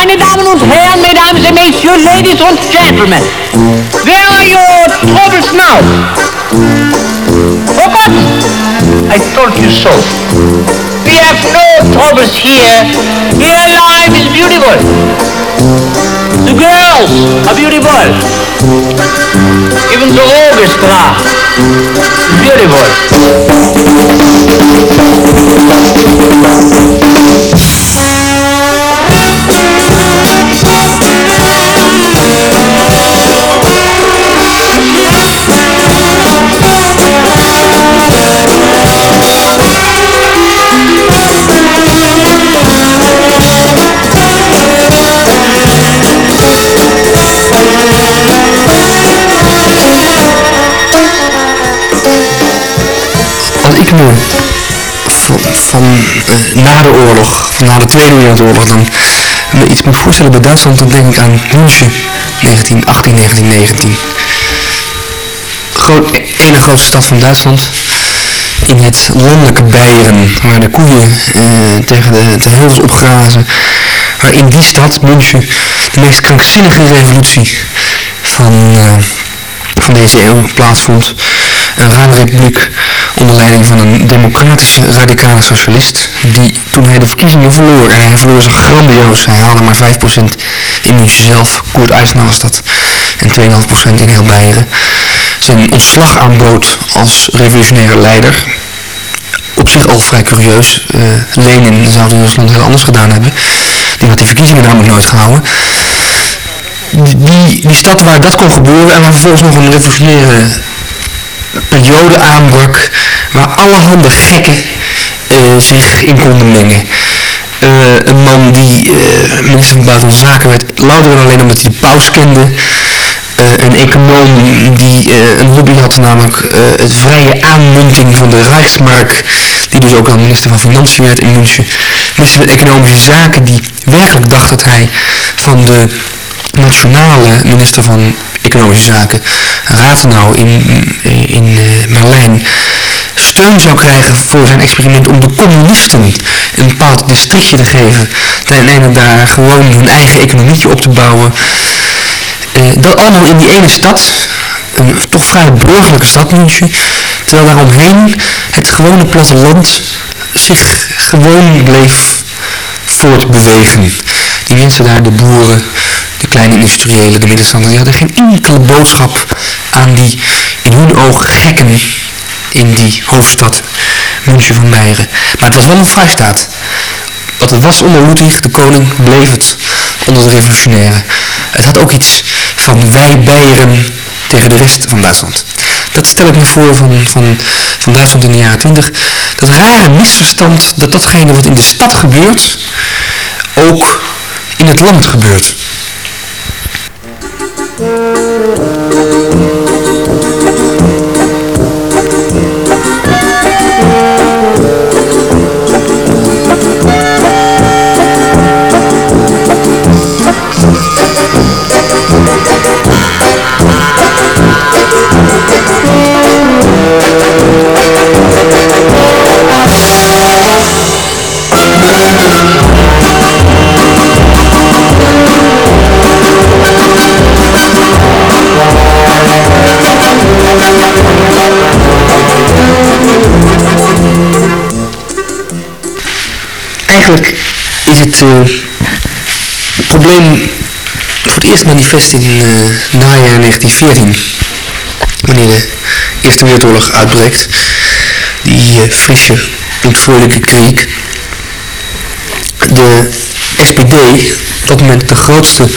Meine Damen und Herren, Mesdames et Messieurs, Ladies and Gentlemen, where are your troubles now? Oh, Forgotten? I told you so. We have no troubles here. Here life is beautiful. The girls are beautiful. Even the orchestra is beautiful. Van, eh, na de oorlog, van na de Tweede Wereldoorlog, dan iets moet voorstellen bij Duitsland, dan denk ik aan München 1918, 1919. Groot, e- ene grootste stad van Duitsland. In het landelijke Beieren, waar de koeien eh, tegen de, de heuvels opgrazen. Waar in die stad, München, de meest krankzinnige revolutie van, eh, van deze eeuw plaatsvond. Een raadrepubliek onder leiding van een democratische radicale socialist die toen hij de verkiezingen verloor, en hij verloor ze grandioos, hij haalde maar 5% in München zelf, Koert dat, en 2,5% in heel Beieren, zijn ontslag aanbood als revolutionaire leider. Op zich al vrij curieus. Eh, Lenin zou het in Rusland heel anders gedaan hebben. Die had die verkiezingen namelijk nooit gehouden die, die stad waar dat kon gebeuren en waar vervolgens nog een revolutionaire periode aanbrak waar allerhande gekken eh, zich in konden mengen. Eh, een man die eh, minister van Buitenlandse Zaken werd, louter en alleen omdat hij de paus kende. Een econoom die een hobby had, namelijk het vrije aanmunting van de Rijksmark, die dus ook dan minister van Financiën werd in München. Minister van Economische Zaken, die werkelijk dacht dat hij van de nationale minister van Economische Zaken, Rathenau in, in eh, Berlijn, steun zou krijgen voor zijn experiment om de communisten een bepaald districtje te geven, ten einde daar gewoon hun eigen economietje op te bouwen. Eh, dat allemaal in die ene stad, een toch vrij burgerlijke stad München, terwijl daaromheen het gewone platteland zich gewoon bleef voortbewegen. Die mensen daar, de boeren, kleine industriëlen, de middenstanders, die hadden geen enkele boodschap aan die in hun ogen gekken in die hoofdstad München van Beieren. Maar het was wel een vrijstaat. Wat het was onder Ludwig, de koning, bleef het onder de revolutionairen. Het had ook iets van wij Beieren tegen de rest van Duitsland. Dat stel ik me voor van, van, van Duitsland in de jaren 20. Dat rare misverstand dat datgene wat in de stad gebeurt, ook in het land gebeurt. Thank you. Het probleem voor het eerst manifest in eh najaar 1914, wanneer de Eerste Wereldoorlog uitbreekt. Die eh, frisse, uitvoerlijke kriek. De SPD, op dat moment de grootste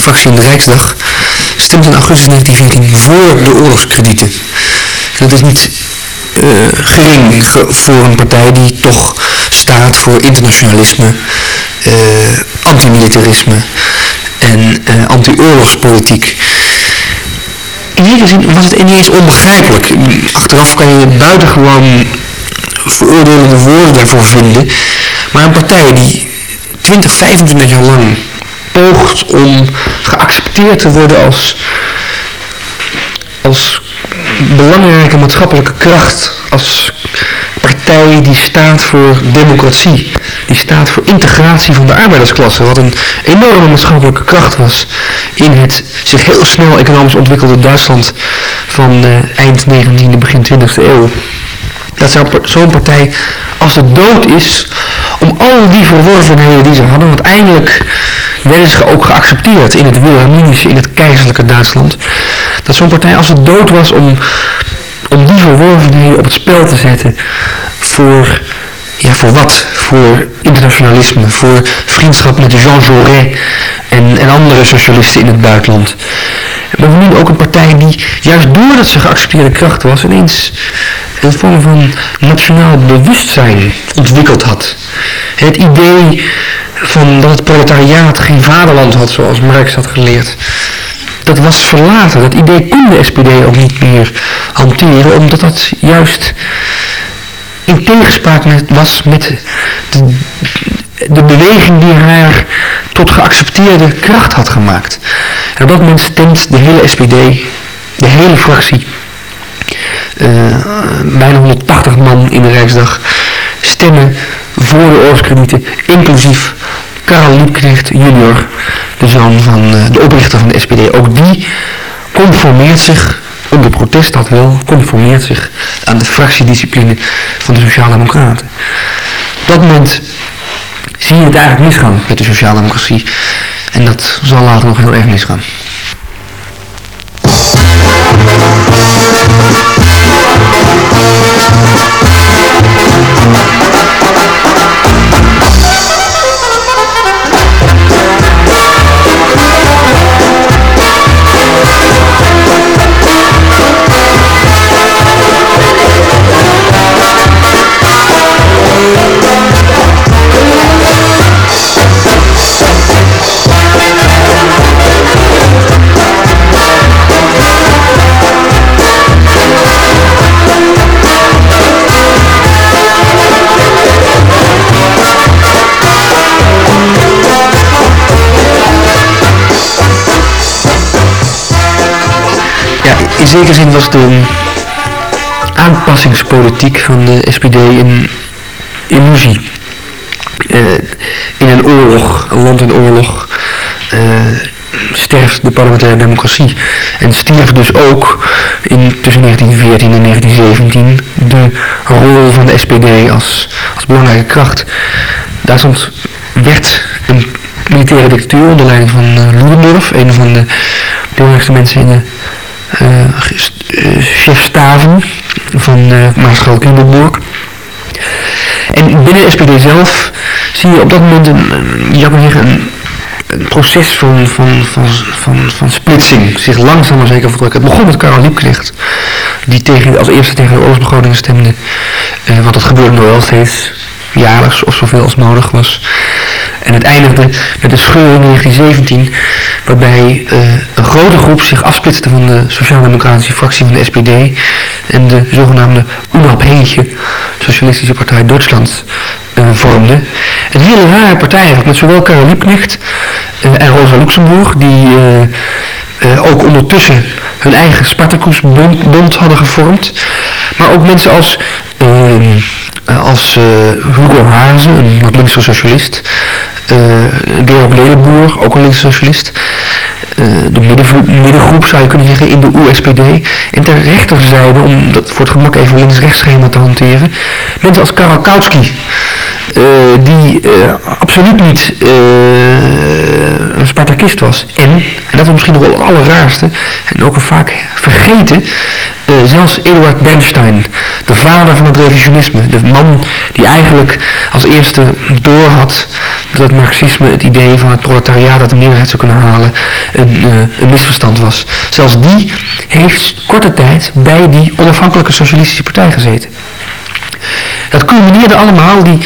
fractie in de Rijksdag, stemt in augustus 1914 voor de oorlogskredieten. En dat is niet eh, gering ge- voor een partij die toch staat voor internationalisme, antimilitarisme en eh, anti-oorlogspolitiek. In zekere zin was het niet eens onbegrijpelijk. Achteraf kan je buitengewoon veroordelende woorden daarvoor vinden. Maar een partij die 20, 25 jaar lang poogt om geaccepteerd te worden als, als belangrijke maatschappelijke kracht, als partij die staat voor democratie, die staat voor integratie van de arbeidersklasse, wat een enorme maatschappelijke kracht was in het zich heel snel economisch ontwikkelde Duitsland van uh, eind 19e, begin 20e eeuw. Dat zo'n partij als de dood is om al die verworvenheden die ze hadden, want eindelijk werden ze ook geaccepteerd in het Wilhelminische, in het keizerlijke Duitsland, dat zo'n partij als het dood was om, om die verworvenheden op het spel te zetten voor, voor wat? Voor internationalisme, voor vriendschap met Jean Jaurès en, en andere socialisten in het buitenland. Bovendien ook een partij die, juist doordat ze geaccepteerde kracht was, ineens een vorm van nationaal bewustzijn ontwikkeld had. Het idee van dat het proletariaat geen vaderland had, zoals Marx had geleerd. Dat was verlaten. Dat idee kon de SPD ook niet meer hanteren, omdat dat juist in tegenspraak met, was met de, de beweging die haar tot geaccepteerde kracht had gemaakt. En op dat moment stemt de hele SPD, de hele fractie, uh, bijna 180 man in de Rijksdag, stemmen voor de oorlogskredieten, inclusief Karel Liebknecht junior, de zoon van uh, de oprichter van de SPD. Ook die conformeert zich, onder protest dat wel, conformeert zich aan de fractiediscipline van de Sociaaldemocraten. Op dat moment zie je het eigenlijk misgaan met de sociaaldemocratie. En dat zal later nog heel erg misgaan. Zekere zin was de aanpassingspolitiek van de SPD een illusie. Uh, in een oorlog, een land in oorlog, uh, sterft de parlementaire democratie. En stierf dus ook in, tussen 1914 en 1917 de rol van de SPD als, als belangrijke kracht. Duitsland werd een militaire dictatuur onder leiding van uh, Ludendorff, een van de belangrijkste mensen in de chef Staven van uh, Maarschalk Hindenburg. En binnen SPD zelf zie je op dat moment een, een, een proces van, van, van, van, van splitsing zich langzaam maar zeker vertrekken. Het begon met Karel Liebknecht, die tegen, als eerste tegen de oorlogsbegroting stemde, uh, want dat gebeurde nog wel steeds jaarlijks of zoveel als nodig was. En het eindigde met de scheur in 1917, waarbij uh, een grote groep zich afsplitste van de Sociaal-Democratische fractie van de SPD en de zogenaamde Unabhängige Socialistische Partij Duitsland uh, vormde. Een hele rare partij met zowel Karel Liebknecht uh, en Rosa Luxemburg, die ook ondertussen hun eigen Spartacus-bond hadden gevormd. Maar ook mensen als uh, als uh, Hugo Hazen, een linkse socialist. Uh, Georg Ledenboer, ook een linkse socialist. de middengroep zou je kunnen zeggen in de USPD. En ter rechterzijde, om dat voor het gemak even links-rechts schema te hanteren, mensen als Karol Kautsky. Die absoluut niet een Spartakist was. En, dat is misschien nog wel het allerraarste, en ook een vaak vergeten, zelfs Eduard Bernstein, de vader van het revisionisme, de man die eigenlijk als eerste doorhad dat marxisme, het idee van het proletariaat dat de meerderheid zou kunnen halen, een, een misverstand was. Zelfs die heeft korte tijd bij die onafhankelijke socialistische partij gezeten. Dat culmineerde allemaal, die,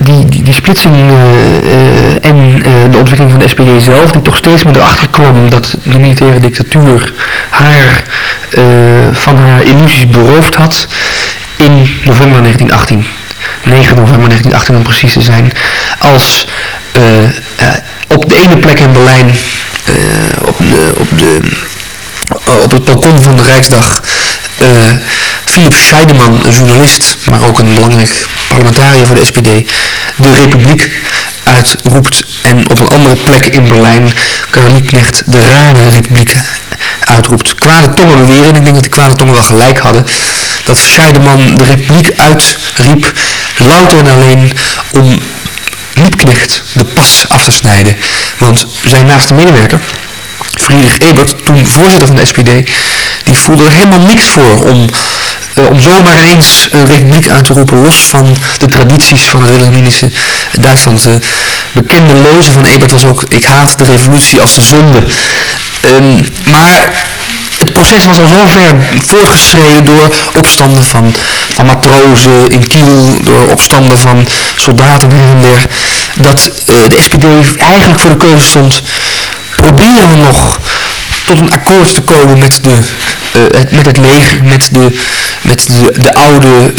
die, die, splitsing uh, uh, en uh, de ontwikkeling van de SPD zelf, die toch steeds meer erachter kwam dat de militaire dictatuur haar van haar illusies beroofd had in november 1918. 9 november 1918 om precies te zijn, als op de ene plek in Berlijn, op, de, op, de, op het balkon van de Rijksdag, Philip Scheideman, een journalist, maar ook een belangrijk parlementariër voor de SPD, de republiek uitroept en op een andere plek in Berlijn Karel Liebknecht de rare republiek uitroept. Kwade tongen beweren, en ik denk dat die kwade tongen wel gelijk hadden, dat Scheideman de republiek uitriep louter en alleen om Liebknecht de pas af te snijden. Want zijn naaste medewerker, Friedrich Ebert, toen voorzitter van de SPD, die voelde er helemaal niks voor om, uh, om zomaar ineens een republiek uit te roepen, los van de tradities van het Wilhelminische Duitsland. De bekende leuze van Ebert was ook, ik haat de revolutie als de zonde. Um, maar het proces was al zo ver voortgeschreden door opstanden van, van matrozen in Kiel, door opstanden van soldaten hier en der, dat uh, de SPD eigenlijk voor de keuze stond, proberen nog tot een akkoord te komen met, de, uh, het, met het leger, met de, met de, de oude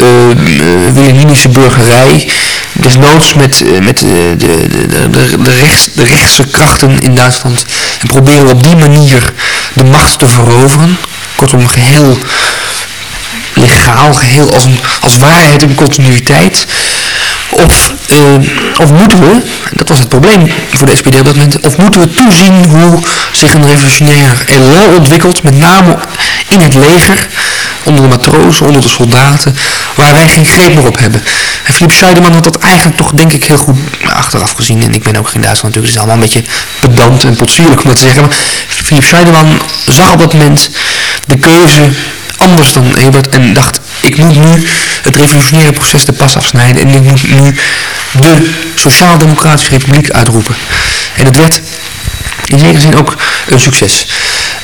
uh, burgerij, desnoods met, met de, de, de, de, rechts, de rechtse krachten in Duitsland en proberen op die manier de macht te veroveren. Kortom, geheel legaal, geheel als, een, als waarheid en continuïteit. Of, uh, of moeten we, dat was het probleem voor de SPD op dat moment, of moeten we toezien hoe zich een revolutionair elan ontwikkelt, met name in het leger, onder de matrozen, onder de soldaten, waar wij geen greep meer op hebben. En Philip Scheideman had dat eigenlijk toch denk ik heel goed achteraf gezien. En ik ben ook in Duitsland natuurlijk, het is allemaal een beetje pedant en potsierlijk om dat te zeggen. Maar Philip Scheideman zag op dat moment de keuze anders dan Ebert en dacht, ik moet nu het revolutionaire proces de pas afsnijden en ik moet nu de Sociaal-Democratische Republiek uitroepen. En het werd in zekere zin ook een succes.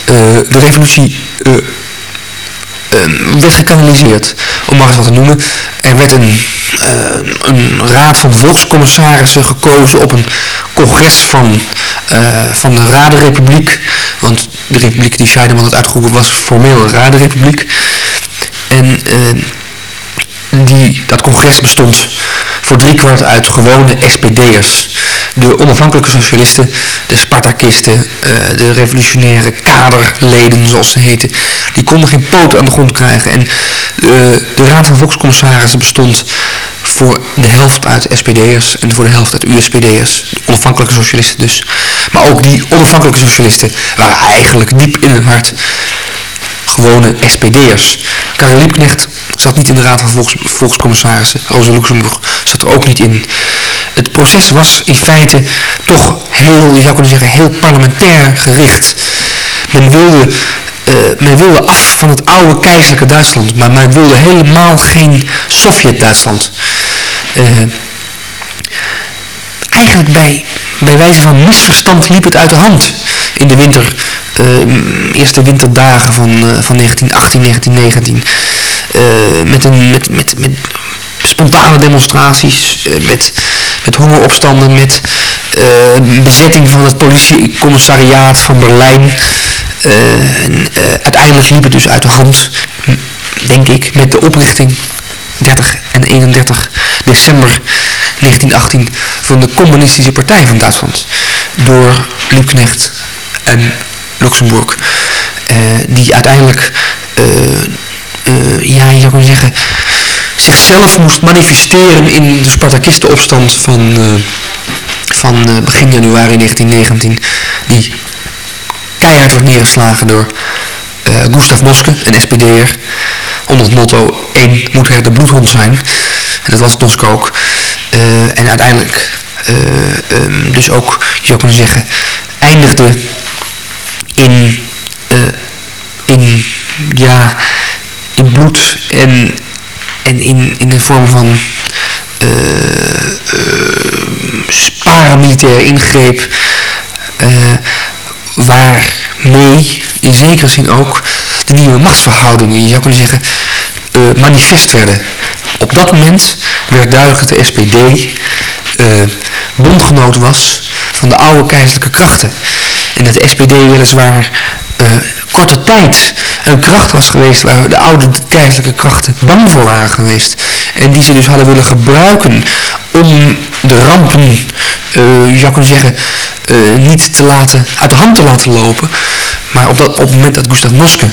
Uh, de revolutie uh, uh, werd gekanaliseerd, om maar eens wat te noemen. Er werd een, een raad van volkscommissarissen gekozen op een congres van, van de Radenrepubliek. Want de republiek die Scheideman had uitgeroepen was formeel een Radenrepubliek. En die, dat congres bestond voor driekwart uit gewone SPD'ers. De onafhankelijke socialisten, de Spartakisten, uh, de revolutionaire kaderleden zoals ze heten, die konden geen poot aan de grond krijgen. En uh, de Raad van Volkscommissarissen bestond voor de helft uit SPD'ers en voor de helft uit USPD'ers, de onafhankelijke socialisten dus. Maar ook die onafhankelijke socialisten waren eigenlijk diep in het hart gewone SPD'ers. Karel Liebknecht zat niet in de Raad van Volks, Volkscommissarissen. Rosa Luxemburg zat er ook niet in. Het proces was in feite toch heel, je zou kunnen zeggen, heel parlementair gericht. Men wilde, uh, men wilde af van het oude keizerlijke Duitsland, maar men wilde helemaal geen Sovjet-Duitsland. Uh, eigenlijk bij, bij wijze van misverstand liep het uit de hand in de winter, uh, eerste winterdagen van, uh, van 1918, 1919. Uh, met, een, met, met, met spontane demonstraties, met, met hongeropstanden, met bezetting van het politiecommissariaat van Berlijn. En, uiteindelijk liep het dus uit de hand, denk ik, met de oprichting 30 en 31 december 1918 van de Communistische Partij van Duitsland door Liebknecht en Luxemburg. Uh, die uiteindelijk, uh, uh, ja, je zou kunnen zeggen, zichzelf moest manifesteren in de Spartakistenopstand van, van begin januari 1919. Die keihard werd neergeslagen door Gustav Noske, een SPD'er, onder het motto 1 moet er de bloedhond zijn. En dat was Noske ook. en uiteindelijk um, dus ook, je zou kunnen zeggen, eindigde in, uh, in, ja, in bloed en, en in, in de vorm van uh, uh, paramilitair ingreep, waarmee in zekere zin ook de nieuwe machtsverhoudingen, je zou kunnen zeggen, manifest werden. Op dat moment werd duidelijk dat de SPD bondgenoot was van de oude keizerlijke krachten. En dat de SPD weliswaar uh, korte tijd een kracht was geweest waar de oude keizerlijke krachten bang voor waren geweest. En die ze dus hadden willen gebruiken om de rampen, uh, je zou kunnen zeggen, uh, niet te laten, uit de hand te laten lopen. Maar op, dat, op het moment dat Gustav Noske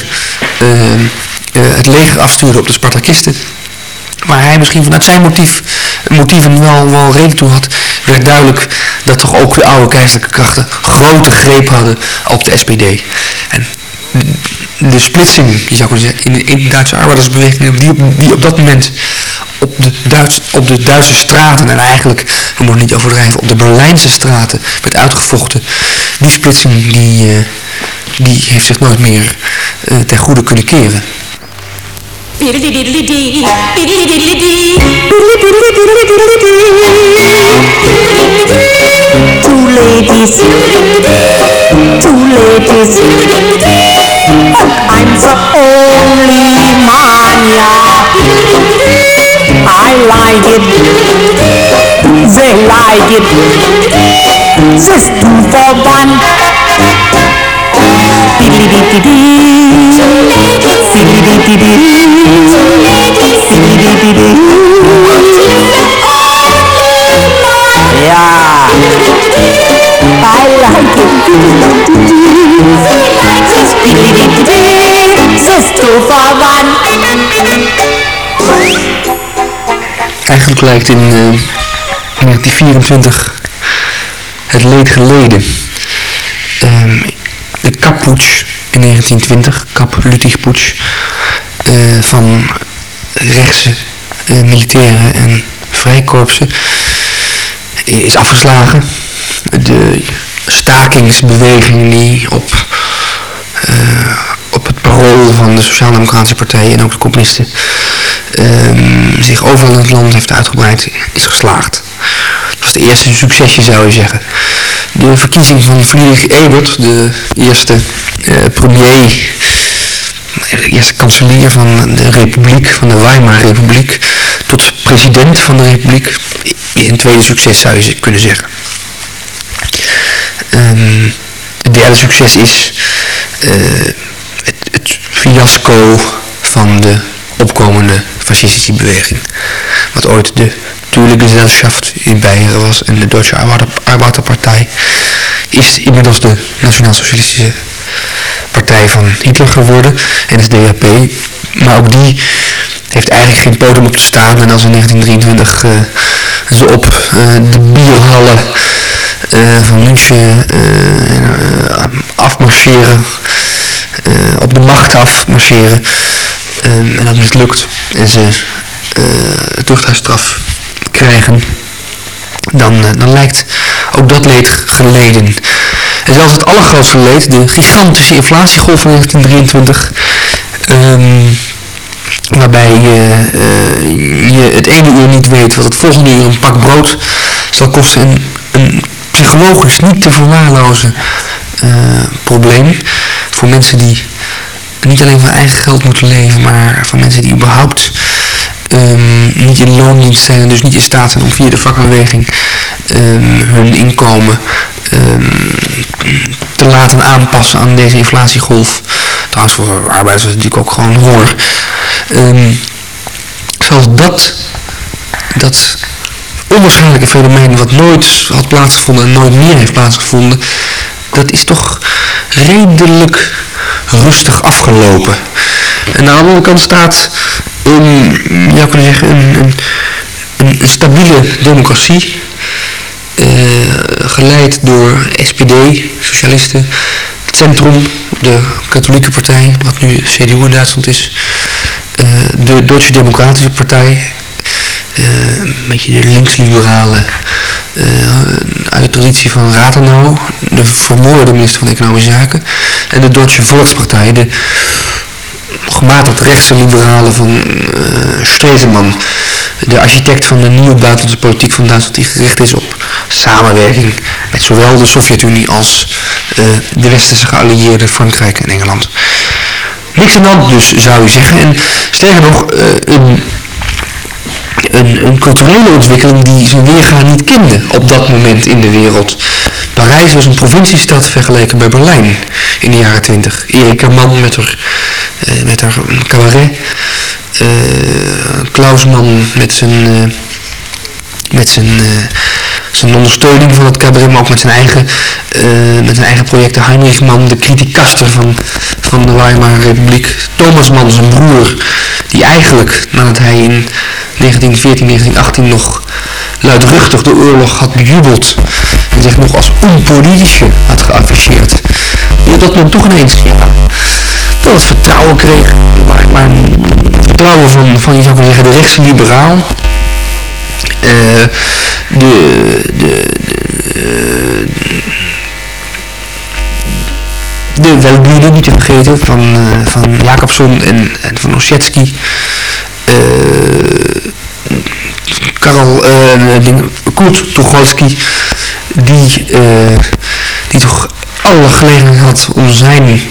het leger afstuurde op de Spartakisten, waar hij misschien vanuit zijn motief motieven wel, wel reden toe had, werd duidelijk dat toch ook de oude keizerlijke krachten grote greep hadden op de SPD. En de splitsing, je zou kunnen zeggen, in, in de Duitse arbeidersbeweging, die, die op dat moment op de, Duits, op de Duitse straten en eigenlijk, we moeten niet overdrijven, op de Berlijnse straten werd uitgevochten. Die splitsing die, uh, die heeft zich nooit meer uh, ten goede kunnen keren. Two ladies, two ladies, I'm the only man, yeah. I like it, they like it, just two for one. Yeah, I like. Eigenlijk lijkt in uh, eh, 1924 het leed geleden. Um, de kappoets in 1920, kap Ludwigpoets, uh, van rechtse uh, militairen en vrijkorpsen is afgeslagen. De stakingsbeweging die op op het parool van de Sociaal-Democratische Partij en ook de communisten um, zich overal in het land heeft uitgebreid, is geslaagd. Dat was de eerste succesje zou je zeggen. De verkiezing van Friedrich Ebert, de eerste uh, premier, de eerste kanselier van de Republiek, van de Weimar Republiek, tot president van de Republiek, een tweede succes zou je kunnen zeggen. Um, het derde succes is uh, het fiasco van de opkomende fascistische beweging. Wat ooit de Tuurlijke in Beieren was en de Duitse Arbeiderpartij is inmiddels de Nationaal-Socialistische Partij van Hitler geworden, NSDAP. Maar ook die heeft eigenlijk geen podium op te staan. En als in 1923 uh, ze op uh, de bierhallen uh, van München afmarcheren uh, op de macht af marcheren. Um, en dat mislukt en ze uh, tuchthuisstraf krijgen, dan, dan lijkt ook dat leed geleden. En zelfs het allergrootste leed, de gigantische inflatiegolf van 1923, um, waarbij je, uh, je het ene uur niet weet wat het volgende uur een pak brood zal kosten. Een, een psychologisch niet te verwaarlozen uh, probleem voor mensen die niet alleen van eigen geld moeten leven, maar van mensen die überhaupt um, niet in loondienst zijn en dus niet in staat zijn om via de vakbeweging um, hun inkomen um, te laten aanpassen aan deze inflatiegolf. Trouwens voor arbeiders is natuurlijk ook gewoon zelfs dat, dat onwaarschijnlijke fenomeen wat nooit had plaatsgevonden en nooit meer heeft plaatsgevonden, dat is toch redelijk rustig afgelopen. En aan de andere kant staat een, ja, zeggen, een, een, een stabiele democratie, uh, geleid door SPD, socialisten, het Centrum, de katholieke partij, wat nu CDU in Duitsland is, de Duitse Democratische Partij, uh, een beetje de linksliberale uh, uit de traditie van Rathenau, de vermoorde minister van Economische Zaken, en de Duitse Volkspartij, de gematigd rechtse liberalen van uh, Stresemann, de architect van de nieuwe buitenlandse politiek van Duitsland die gericht is op samenwerking met zowel de Sovjet-Unie als de westerse geallieerden Frankrijk en Engeland. Niks aan de hand dus, zou je zeggen. En sterker nog, uh, een een, een culturele ontwikkeling die zijn weerga niet kende op dat moment in de wereld. Parijs was een provinciestad vergeleken bij Berlijn in de jaren 20. Erika Mann met haar, uh, met haar cabaret. Uh, Klaus Mann met zijn, met zijn, zijn ondersteuning van het cabaret, maar ook met zijn eigen, met zijn eigen projecten. Heinrich Mann, de criticaster van, van de Weimar Republiek. Thomas Mann, zijn broer, die eigenlijk nadat hij in 1914, 1918 nog luidruchtig de oorlog had bejubeld en zich nog als onpolitische had geafficheerd. Ja, dat men toch ineens ja, dat het vertrouwen kreeg, maar, maar vertrouwen van, van je zou zeggen, de rechtse liberaal. Uh, de, de, de, de niet te vergeten van, uh, van Jacobson en, en van Osetski. Uh, Karel uh, Kurt Tucholsky, die, die toch alle gelegenheid had om zijn,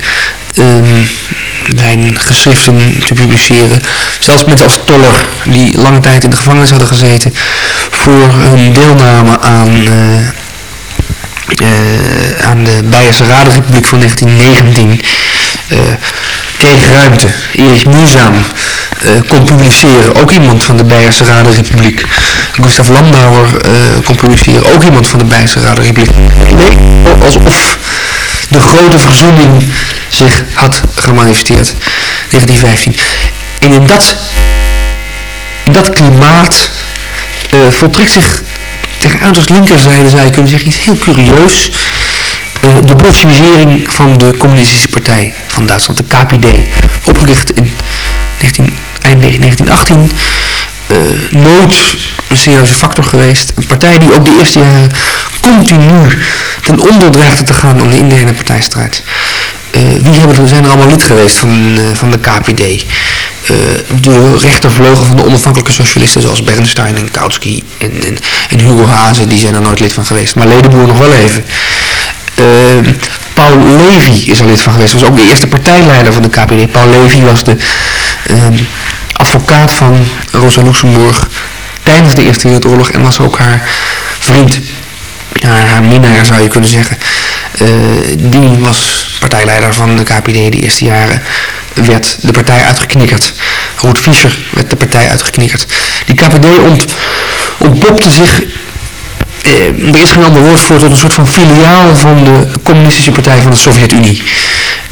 zijn geschriften te publiceren. Zelfs mensen als Toller, die lange tijd in de gevangenis hadden gezeten, voor hun deelname aan uh, aan de Beierse Radenrepubliek van 1919 uh, kreeg ruimte. Erich uh, kon publiceren, ook iemand van de Beierse Radenrepubliek. Gustav Landauer kon publiceren, ook iemand van de Beierse Radenrepubliek. Het alsof de grote verzoening zich had gemanifesteerd. 1915. En in dat, in dat klimaat voltrekt zich tegen uiterst linkerzijde je kunnen zeggen iets heel curieus. Uh, de bolsjewisering van de communistische partij van Duitsland, de KPD. Opgericht in 19, eind 1918. Uh, nooit een serieuze factor geweest. Een partij die ook de eerste jaren continu ten onder dreigde te gaan aan de interne partijstrijd. Uh, wie hebben zijn er allemaal lid geweest van, uh, van de KPD? Uh, de rechtervleugel van de onafhankelijke socialisten zoals Bernstein en Kautsky en, en, Hugo Hazen, die zijn er nooit lid van geweest. Maar Ledenboer nog wel even. Paul Levy is er lid van geweest, was ook de eerste partijleider van de KPD. Paul Levy was de advocaat van Rosa Luxemburg tijdens de Eerste Wereldoorlog en was ook haar vriend haar, haar minnaar zou je kunnen zeggen. Die was partijleider van de KPD de eerste jaren. Werd de partij uitgeknikkerd. Ruud Fischer werd de partij uitgeknikkerd. Die KPD ont, ontpopte zich eh, er is geen ander woord voor tot een soort van filiaal van de communistische partij van de Sovjet-Unie.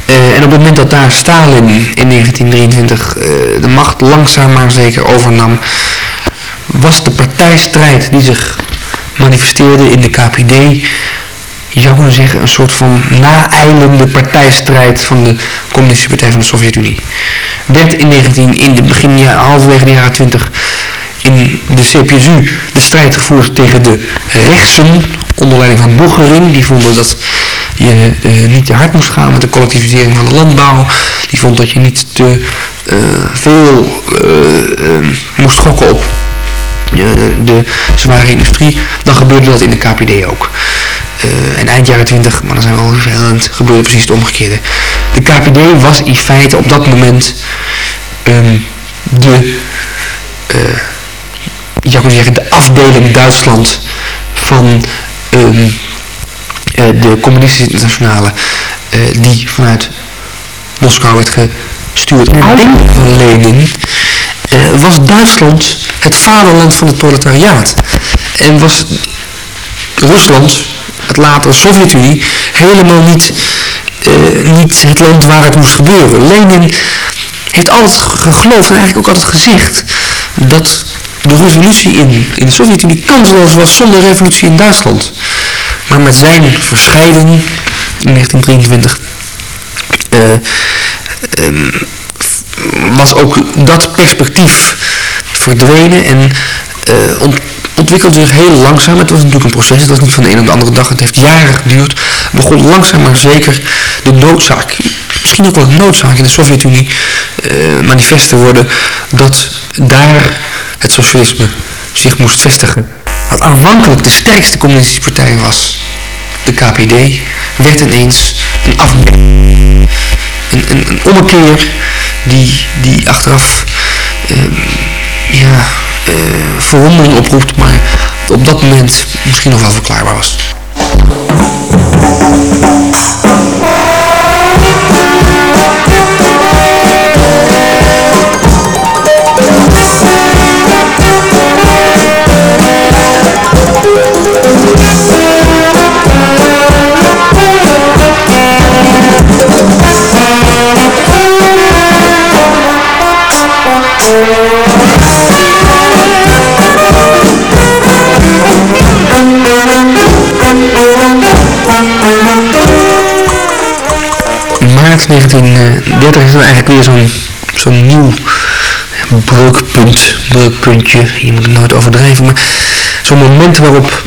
Uh, en op het moment dat daar Stalin in 1923 uh, de macht langzaam maar zeker overnam, was de partijstrijd die zich manifesteerde in de KPD, je zou kunnen zeggen, een soort van naeilende partijstrijd van de communistische partij van de Sovjet-Unie. Werd in 19, in de begin, halverwege de jaren 20, in de CPSU de strijd gevoerd tegen de rechtsen, onder leiding van Boegering. Die vonden dat je uh, niet te hard moest gaan met de collectivisering van de landbouw. Die vond dat je niet te uh, veel uh, moest gokken op de zware industrie, dan gebeurde dat in de KPD ook. Uh, en eind jaren 20, maar dan zijn we al vervelend, gebeurde precies het omgekeerde. De KPD was in feite op dat moment um, de, uh, ik zou zeggen, de afdeling Duitsland van um, uh, de communistische internationale, die vanuit Moskou werd gestuurd. En van Lenin was Duitsland het vaderland van het proletariaat. En was Rusland, het latere Sovjet-Unie, helemaal niet, uh, niet het land waar het moest gebeuren. Lenin heeft altijd geloofd en eigenlijk ook altijd gezegd dat de revolutie in, in de Sovjet-Unie kansloos was zonder revolutie in Duitsland. Maar met zijn verscheiding in 1923 uh, um, was ook dat perspectief verdwenen en uh, ontwikkelde zich heel langzaam. Het was natuurlijk een proces, het was niet van de een op de andere dag, het heeft jaren geduurd. Begon langzaam maar zeker de noodzaak, misschien ook wel een noodzaak in de Sovjet-Unie uh, manifest te worden, dat daar het socialisme zich moest vestigen. Wat aanvankelijk de sterkste communistische partij was, de KPD, werd ineens een afdeling. Een, een, een ommekeer die, die achteraf uh, ja, eh, verwondering oproept, maar op dat moment misschien nog wel verklaarbaar was. Maart 1930 is eigenlijk weer zo'n zo'n nieuw breukpunt, breukpuntje, je moet het nooit overdrijven, maar zo'n moment waarop,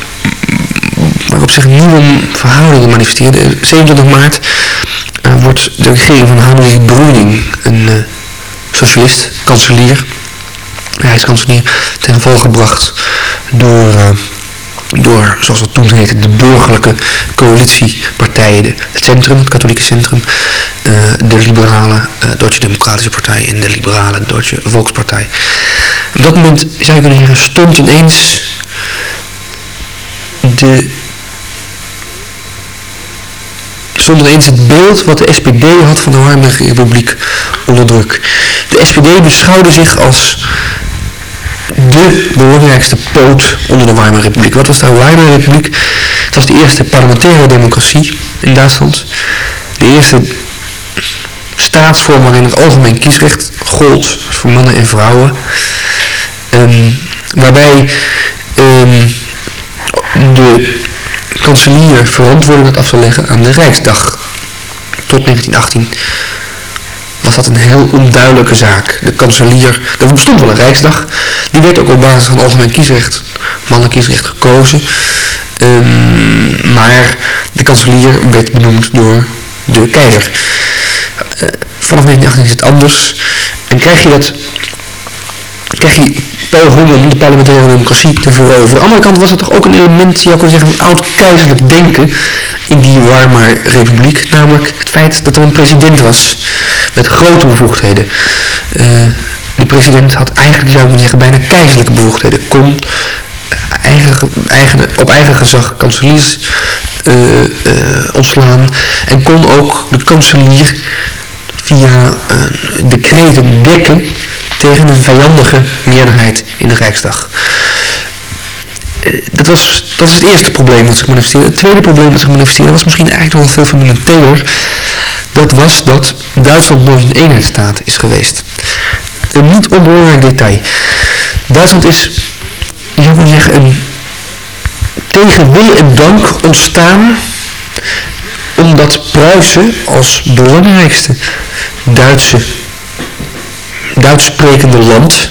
waarop zich nieuwe verhoudingen manifesteerden. 27 maart uh, wordt de regering van Hanoi Bruning, een uh, socialist, kanselier, rijkskanselier, ten val gebracht door... Uh, door, zoals dat toen heette, de burgerlijke coalitiepartijen, het centrum, het katholieke centrum, de liberale uh, Duitse Democratische Partij en de liberale Duitse Volkspartij. Op dat moment, zou je kunnen zeggen, stond ineens de stond ineens het beeld wat de SPD had van de Weimarse Republiek onder druk. De SPD beschouwde zich als de belangrijkste poot onder de Weimar Republiek. Wat was de Weimar Republiek? Het was de eerste parlementaire democratie in Duitsland. De eerste staatsvorm waarin het algemeen kiesrecht gold voor mannen en vrouwen. Um, waarbij um, de kanselier verantwoording had af te leggen aan de Rijksdag. Tot 1918 was dat een heel onduidelijke zaak. De kanselier, er bestond wel een Rijksdag, die werd ook op basis van algemeen kiesrecht, mannenkiesrecht gekozen. Um, maar de kanselier werd benoemd door de keizer. Vanaf 1918 is het anders. En krijg je dat, krijg je pogingen om de parlementaire democratie te veroveren. Aan de andere kant was het toch ook een element, je kunnen zeggen, van oud-keizerlijk denken in die Weimar Republiek. Namelijk het feit dat er een president was met grote bevoegdheden. Uh, de president had eigenlijk, zou ik zeggen, bijna keizerlijke bevoegdheden. Kon eigen, eigen, op eigen gezag kanseliers uh, ontslaan en kon ook de kanselier via decreten dekken tegen een vijandige meerderheid in de Rijksdag. Dat, was, dat is het eerste probleem dat zich manifesteerde. Het tweede probleem dat zich manifesteerde was misschien eigenlijk nog wel veel fundamenteler. Dat was dat Duitsland nooit een eenheidsstaat is geweest. Een niet onbelangrijk detail. Duitsland is, je kunnen zeggen, een tegen wil en dank ontstaan omdat Pruisen als belangrijkste Duitse Duits sprekende land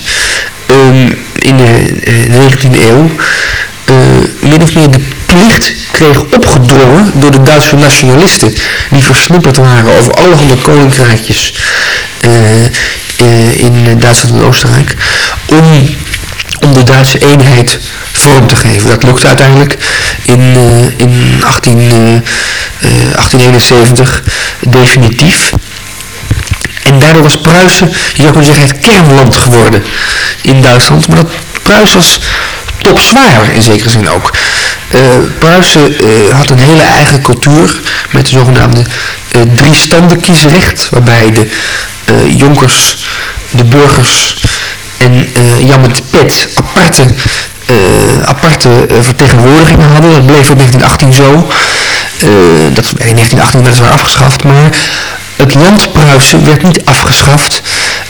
um, in de uh, 19e eeuw uh, min of meer de plicht kreeg opgedrongen door de Duitse nationalisten die versnipperd waren over allerhande koninkrijkjes uh, in Duitsland en Oostenrijk om, om de Duitse eenheid vorm te geven. Dat lukte uiteindelijk in, in 18, 1871 definitief. En daardoor was Pruisen, je zou kunnen zeggen, het kernland geworden in Duitsland. Maar dat Pruisen was topzwaar in zekere zin ook. Uh, Pruisen uh, had een hele eigen cultuur met de zogenaamde drie standen kiesrecht, waarbij de jonkers, de burgers en Jan met pet aparte, aparte vertegenwoordigingen hadden. Dat bleef in 1918 zo. Dat is in 1918 weliswaar afgeschaft, maar het land Pruisen werd niet afgeschaft,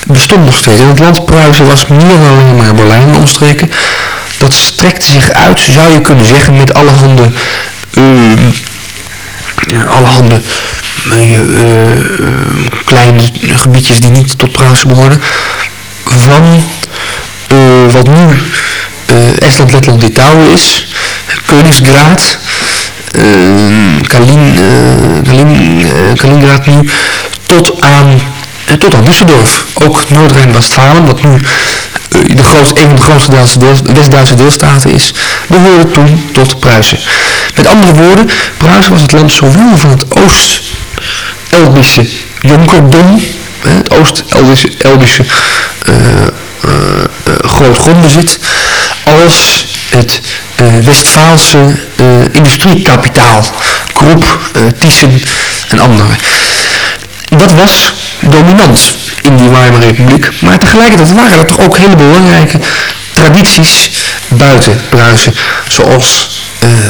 bestond nog steeds. En het land Pruisen was meer dan alleen maar Berlijn omstreken. Dat strekte zich uit, zou je kunnen zeggen, met allerhande, uh, ja, allerhande uh, uh, kleine gebiedjes die niet tot Pruisen behoorden. Van wat nu Estland, Letland, Litouwen is, Koningsgraad, Kalin, uh, Kalin, uh, Kaliningrad nu tot aan, tot aan Düsseldorf. Ook Noord-Rijn-Westfalen, wat nu de grootste, een van de grootste West-Duitse deelstaten is, behoorde toen tot Pruisen. Met andere woorden, Pruisen was het land zowel van het Oost-Elbische Jonkerdom, het Oost-Elbische grootgrondbezit, als het uh, Westfaalse uh, industriekapitaal, Groep, uh, Thyssen en anderen. Dat was dominant in die Weimar Republiek, maar tegelijkertijd waren er toch ook hele belangrijke tradities buiten Pruisen, zoals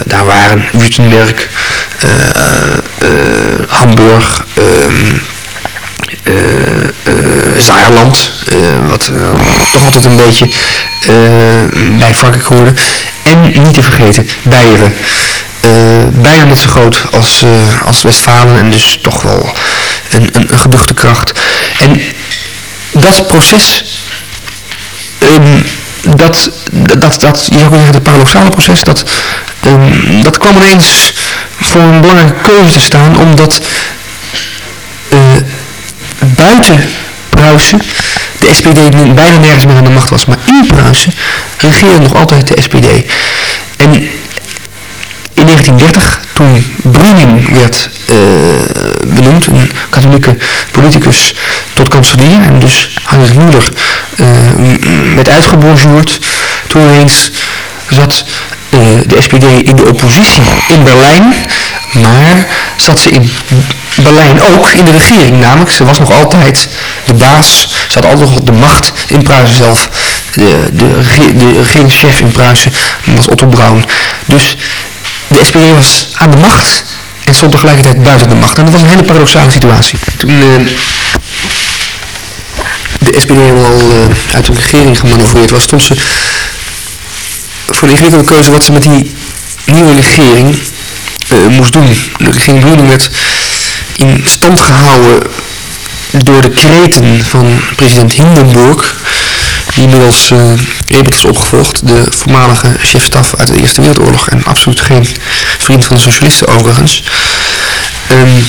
daar waren Württemberg, Hamburg, ehm, Zaarland, wat toch altijd een beetje bij Frankrijk hoorde. En niet te vergeten, Beieren. bijna net zo groot als, als Westfalen en dus toch wel een, een, geduchte kracht. En dat proces, um, dat, dat, dat, je zou zeggen het paradoxale proces, dat, um, dat kwam ineens voor een belangrijke keuze te staan, omdat uh, buiten Pruisen de SPD bijna nergens meer aan de macht was, maar in Pruisen regeerde nog altijd de SPD. En in 1930, toen Bruning werd uh, benoemd, een katholieke politicus, tot kanselier, en dus Heinrich Müller uh, werd uitgebonjourd, toen ineens zat uh, de SPD in de oppositie in Berlijn, maar zat ze in Berlijn ook in de regering. Namelijk, ze was nog altijd de baas, ze had altijd nog de macht in Pruisen zelf. De, de, de regeringschef in Pruisen was Otto Braun. Dus de SPD was aan de macht en stond tegelijkertijd buiten de macht. En dat was een hele paradoxale situatie. Toen uh, de SPD helemaal uh, uit de regering gemanoeuvreerd was, stond ze voor de ingewikkelde keuze wat ze met die nieuwe regering uh, moest doen. De regering Bruning werd in stand gehouden door de kreten van president Hindenburg, die inmiddels uh, Ebert is opgevolgd, de voormalige chefstaf uit de Eerste Wereldoorlog en absoluut geen vriend van de socialisten overigens. Um,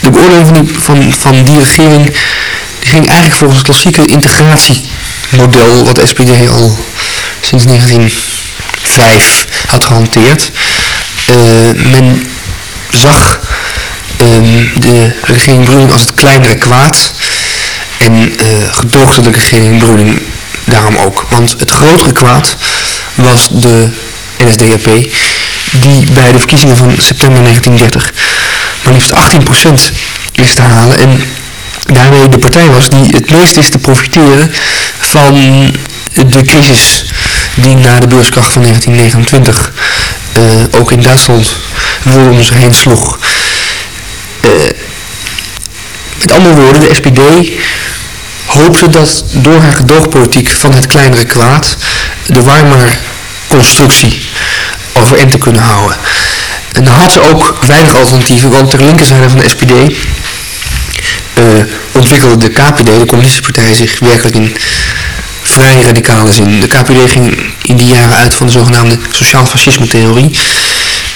de beoordeling van die, van, die regering die ging eigenlijk volgens het klassieke integratiemodel wat de SPD al sinds 1905 had gehanteerd. Uh, men zag um, de regering Bruning als het kleinere kwaad en uh, gedoogde de regering daarom ook. Want het grotere kwaad was de NSDAP die bij de verkiezingen van september 1930 maar liefst 18% wist te halen en daarmee de partij was die het meest wist te profiteren van de crisis die na de beurskracht van 1929 uh, ook in Duitsland om zich heen sloeg. Uh, met andere woorden, de SPD hoopte dat door haar gedoogpolitiek van het kleinere kwaad de Weimar constructie overeind te kunnen houden. En dan had ze ook weinig alternatieven, want ter linkerzijde van de SPD uh, ontwikkelde de KPD, de communistische partij, zich werkelijk in vrij radicale zin. De KPD ging in die jaren uit van de zogenaamde sociaal fascisme theorie,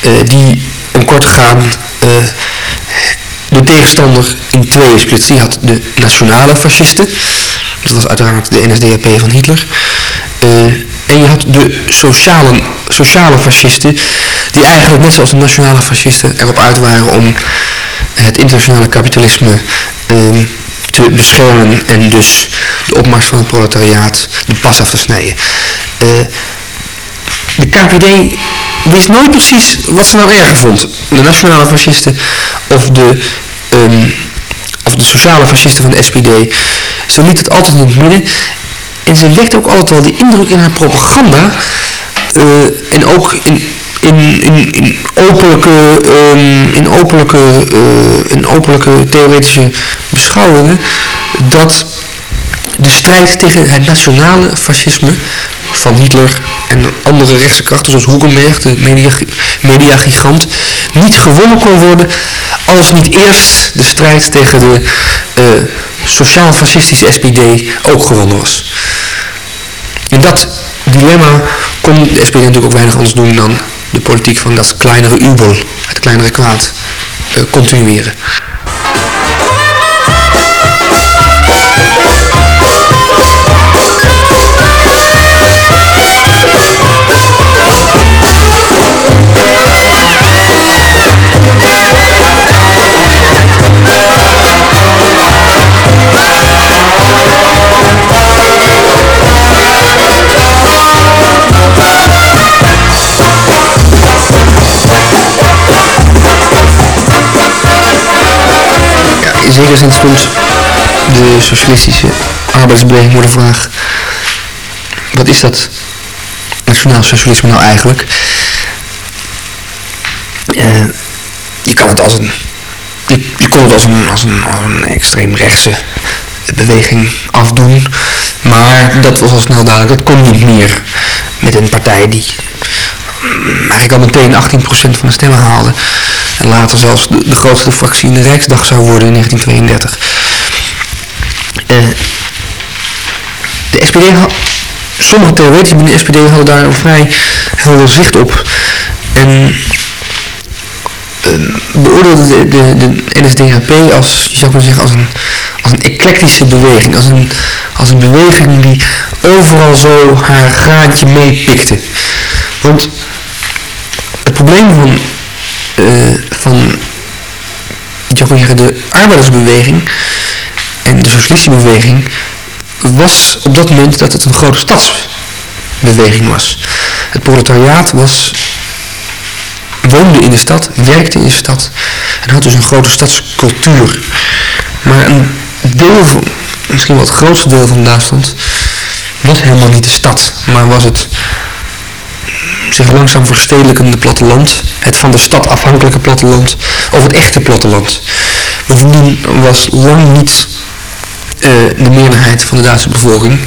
uh, die om kort te gaan de tegenstander in tweeën splitst. Die had de nationale fascisten, dat was uiteraard de NSDAP van Hitler. Uh, en je had de sociale, sociale fascisten, die eigenlijk net zoals de nationale fascisten erop uit waren om het internationale kapitalisme uh, te beschermen en dus de opmars van het proletariaat de pas af te snijden. Uh, de KPD wist nooit precies wat ze nou erger vond. De nationale fascisten of de, um, of de sociale fascisten van de SPD. Ze liet het altijd in het midden. En ze wekte ook altijd wel die indruk in haar propaganda. Uh, en ook in, in, in, in openlijke, um, in openlijke, uh, in openlijke theoretische beschouwingen. Dat de strijd tegen het nationale fascisme van Hitler en andere rechtse krachten zoals Hugenberg, de mediagigant, media niet gewonnen kon worden als niet eerst de strijd tegen de uh, sociaal-fascistische SPD ook gewonnen was. In dat dilemma kon de SPD natuurlijk ook weinig anders doen dan de politiek van dat kleinere ubel, het kleinere kwaad, uh, continueren. In zekere zin stond de socialistische arbeidsbeweging voor de vraag, wat is dat nationaal socialisme nou eigenlijk? Uh, je kan het als een, je, je kon het als een, als een, als een extreem rechtse beweging afdoen, maar dat was al snel duidelijk, het kon niet meer met een partij die eigenlijk al meteen 18% van de stemmen haalde. En later zelfs de, grootste fractie in de Rijksdag zou worden in 1932. Eh, de SPD had, sommige theoretici binnen de SPD hadden daar een vrij helder zicht op. En uh, beoordeelde de, de, de NSDAP als, je zou kunnen zeggen, als een, als een eclectische beweging. Als een, als een beweging die overal zo haar graantje meepikte. Want het probleem van, uh, van je kunnen zeggen, de arbeidersbeweging en de socialistische beweging was op dat moment dat het een grote stadsbeweging was. Het proletariaat was, woonde in de stad, werkte in de stad en had dus een grote stadscultuur. Maar een deel van, misschien wel het grootste deel van Duitsland, was helemaal niet de stad, maar was het zich langzaam verstedelijkende platteland, het van de stad afhankelijke platteland, of het echte platteland. Bovendien was lang niet uh, de meerderheid van de Duitse bevolking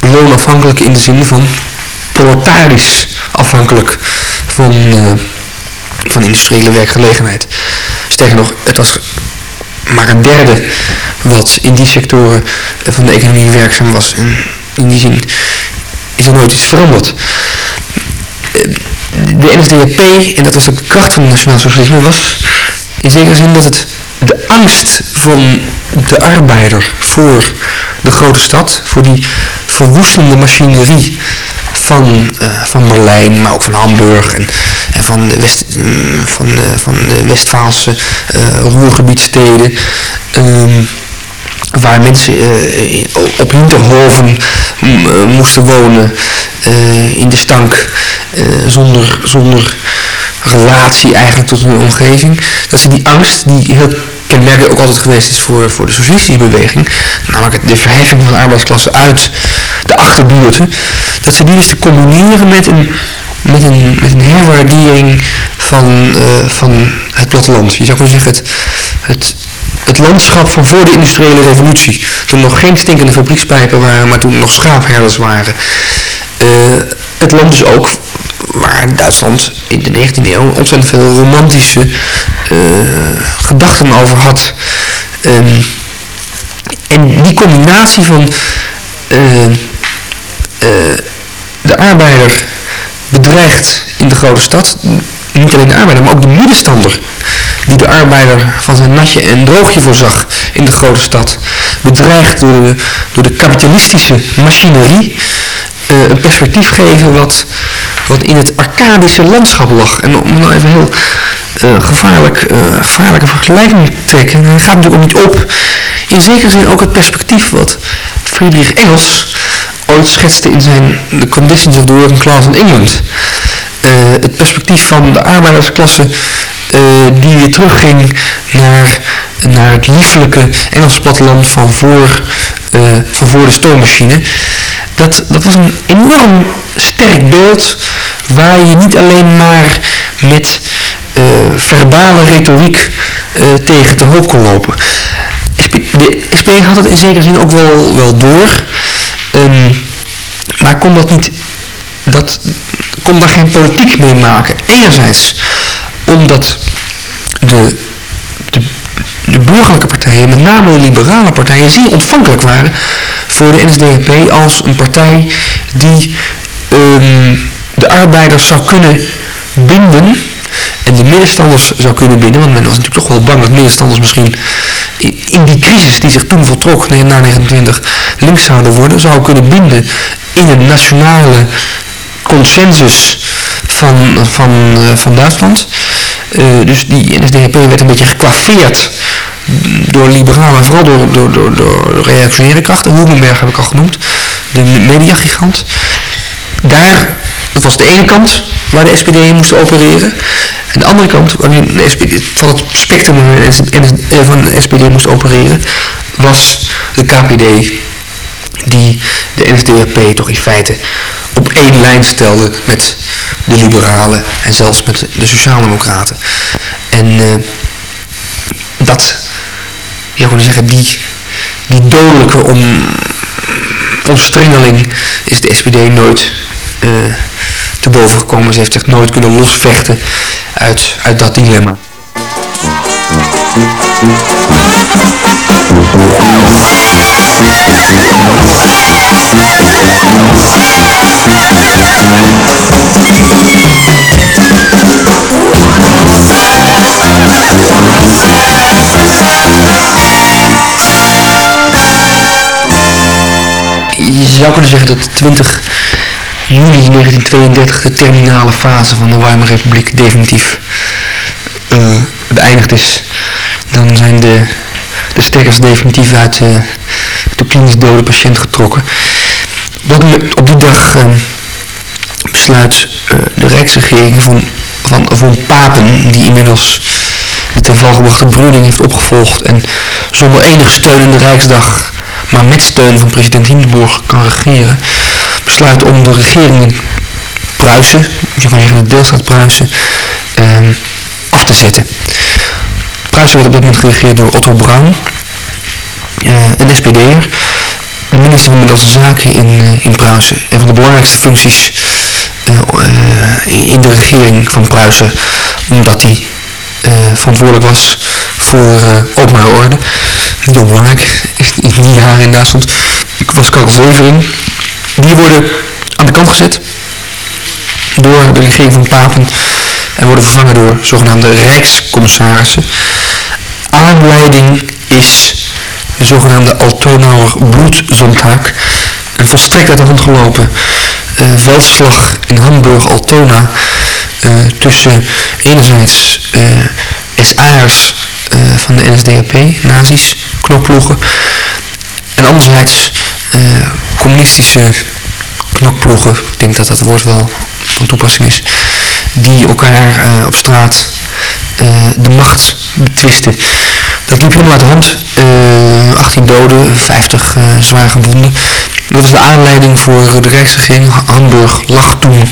loonafhankelijk in de zin van proletarisch afhankelijk van, uh, van industriële werkgelegenheid. Sterker nog, het was maar een derde wat in die sectoren van de economie werkzaam was. En in die zin is er nooit iets veranderd. De NSDAP, en dat was de kracht van het nationaal socialisme, was in zekere zin dat het de angst van de arbeider voor de grote stad, voor die verwoestende machinerie van, uh, van Berlijn, maar ook van Hamburg en, en van, de West, mm, van, de, van de Westfaalse uh, roergebiedsteden. Waar mensen uh, op Hinterhoven moesten wonen, in de stank, zonder, zonder relatie eigenlijk tot hun omgeving. Dat ze die angst, die heel kenmerkend ook altijd geweest is voor, voor de socialistische beweging, namelijk de verheffing van de arbeidsklasse uit de achterbuurten, dat ze die dus te combineren met een, met een, met een herwaardering van, van het platteland. Je zou kunnen zeggen het, het, het landschap van voor de industriële revolutie. Toen nog geen stinkende fabriekspijpen waren, maar toen nog schaafherders waren. Uh, het land dus ook waar Duitsland in de 19e eeuw ontzettend veel romantische uh, gedachten over had. Um, en die combinatie van uh, de arbeider bedreigd in de grote stad, niet alleen de arbeider, maar ook de middenstander, die de arbeider van zijn natje en droogje voorzag in de grote stad, bedreigd door de, door de kapitalistische machinerie, uh, een perspectief geven wat, wat in het arcadische landschap lag. En om nou even heel uh, gevaarlijk, uh, gevaarlijke vergelijking te trekken, gaat natuurlijk ook niet op. In zekere zin ook het perspectief wat Friedrich Engels ooit schetste in zijn The Conditions of the Working Class in England. Het perspectief van de arbeidersklasse uh, die weer terugging naar, naar het liefelijke Engelse platteland van voor, uh, van voor de stoommachine. Dat, dat was een enorm sterk beeld waar je niet alleen maar met uh, verbale retoriek tegen te hoop kon lopen. De SP had het in zekere zin ook wel, wel door, um, maar kon dat niet, dat, kon daar geen politiek mee maken. Enerzijds omdat de, de, de burgerlijke partijen, met name de liberale partijen, zeer ontvankelijk waren voor de NSDAP als een partij die um, de arbeiders zou kunnen binden en de middenstanders zou kunnen binden, want men was natuurlijk toch wel bang dat middenstanders misschien in die crisis die zich toen voltrok, na 1920, links zouden worden, zou kunnen binden in een nationale consensus van, van, uh, van Duitsland. Uh, dus die NSDAP werd een beetje gekwaffeerd door liberalen, vooral door, door, door, door reactionaire krachten. Hoevenberg heb ik al genoemd, de mediagigant. Daar, dat was de ene kant waar de SPD in moest opereren. En de andere kant, waar de van het spectrum van de SPD moest opereren, was de KPD, die de NSDAP toch in feite op één lijn stelde met de liberalen en zelfs met de sociaaldemocraten. En uh, dat, je zou zeggen, die, die dodelijke om, omstrengeling is de SPD nooit uh, te boven gekomen. Ze heeft zich nooit kunnen losvechten uit, uit dat dilemma. Je zou kunnen zeggen dat 20 juli 1932 de terminale fase van de Weimar Republiek definitief uh, beëindigd is. Dan zijn de, de stekkers definitief uit uh, de klinisch dode patiënt getrokken. Op, op die dag uh, besluit de Rijksregering van, van, van Papen, die inmiddels de ten val gebrachte heeft opgevolgd en zonder enige steun in de Rijksdag, maar met steun van president Hindenburg kan regeren, besluit om de regering in Pruisen, zeggen de deelstaat Pruisen, uh, af te zetten. Pruisen werd op dat moment geregeerd door Otto Braun, SPD'er, de minister van Middellandse Zaken in, uh, in Pruisen. Een van de belangrijkste functies uh, in de regering van Pruisen, omdat hij verantwoordelijk was voor openbare orde. Niet onbelangrijk, in die jaren in Duitsland. Ik was Karel Zevering. Die worden aan de kant gezet door de regering van Papen en worden vervangen door zogenaamde rijkskommissarissen. Aanleiding is de zogenaamde Altonauer bloedzondaak, een volstrekt uit de hand gelopen uh, veldslag in Hamburg-Altona uh, tussen enerzijds uh, SA'ers van de NSDAP, nazi's, knokploegen, en anderzijds communistische knokploegen, ik denk dat dat woord wel van toepassing is, die elkaar op straat de macht betwisten. Dat liep helemaal uit de hand. Uh, 18 doden, 50 zwaar gewonden. Dat was de aanleiding voor de Rijksregering. Hamburg lag toen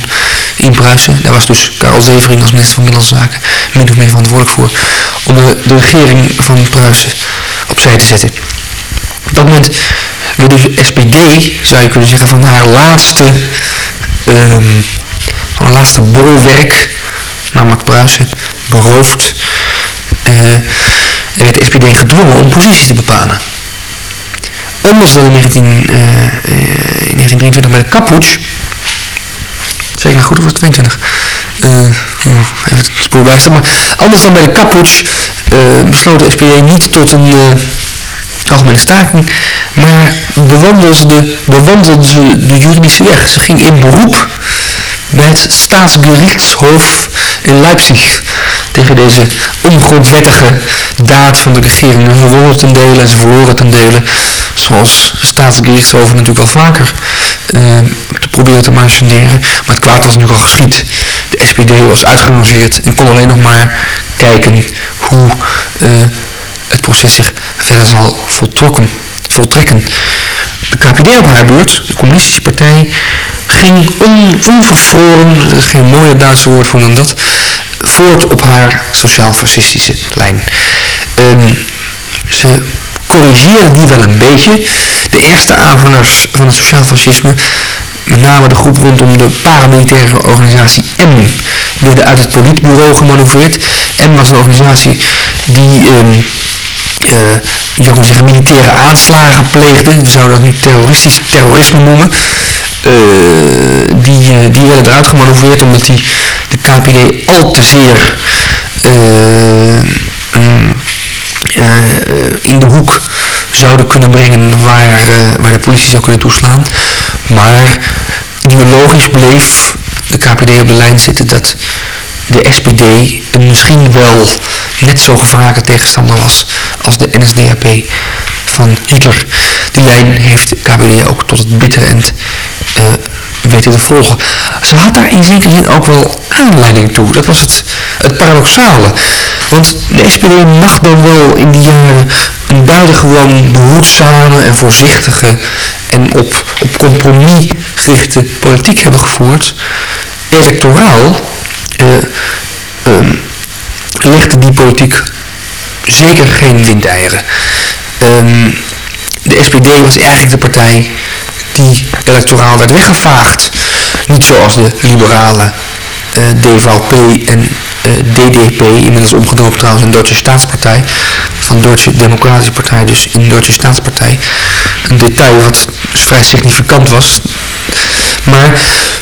in Pruisen. Daar was dus Karel Zevering als minister van Middellandse Zaken min of meer verantwoordelijk voor. Om de, de regering van Pruisen opzij te zetten. Op dat moment werd de SPD, zou je kunnen zeggen, van haar laatste um, van haar laatste bolwerk, namelijk Pruisen, beroofd. En werd de SPD gedwongen om positie te bepalen. Anders dan in, 19, uh, in 1923 bij de ik nou goed of het 22? Uh, even het spoor bijstaan, maar anders dan bij de Kaputsch besloot de SPD niet tot een algemene staking, maar bewandelde, bewandelde ze de juridische weg. Ze ging in beroep bij het Staatsgerichtshof in Leipzig tegen deze ongrondwettige daad van de regering. Ze verloren ten dele en ze verloren ten dele, zoals staatsgerichtshoven natuurlijk al vaker uh, te proberen te margineren. Maar het kwaad was natuurlijk al geschied. De SPD was uitgerangeerd en kon alleen nog maar kijken hoe uh, het proces zich verder zal voltrokken, voltrekken. De KPD op haar beurt, de communistische partij, ging on, onvervroren, er geen mooier Duitse woord voor dan dat, voort op haar sociaal-fascistische lijn. Um, ze corrigeerde die wel een beetje. De eerste aanvangers van het sociaal-fascisme, met name de groep rondom de paramilitaire organisatie M, werden uit het politbureau gemanoeuvreerd. M was een organisatie die... Um, militaire aanslagen pleegde. We zouden dat nu terroristisch terrorisme noemen. Uh, die, uh, die werden eruit gemanoeuvreerd omdat die KPD al te zeer um, in de hoek zouden kunnen brengen waar, waar de politie zou kunnen toeslaan. Maar ideologisch bleef de KPD op de lijn zitten dat de SPD misschien wel net zo gevaarlijke tegenstander was als de NSDAP van Hitler. Die lijn heeft de KPD ook tot het bittere eind uh, weten te volgen. Ze had daar in zekere zin ook wel aanleiding toe. Dat was het, het paradoxale. Want de SPD mag dan wel in die jaren een buitengewoon behoedzame en voorzichtige en op, op compromis gerichte politiek hebben gevoerd. Electoraal uh, um, legde die politiek zeker geen windeieren. Um, de SPD was eigenlijk de partij die electoraal werd weggevaagd. Niet zoals de liberalen uh, DVP en uh, DDP, inmiddels omgedoopt trouwens in Duitse Staatspartij, van Duitse Democratische Partij, dus in Duitse Staatspartij. Een detail wat vrij significant was. Maar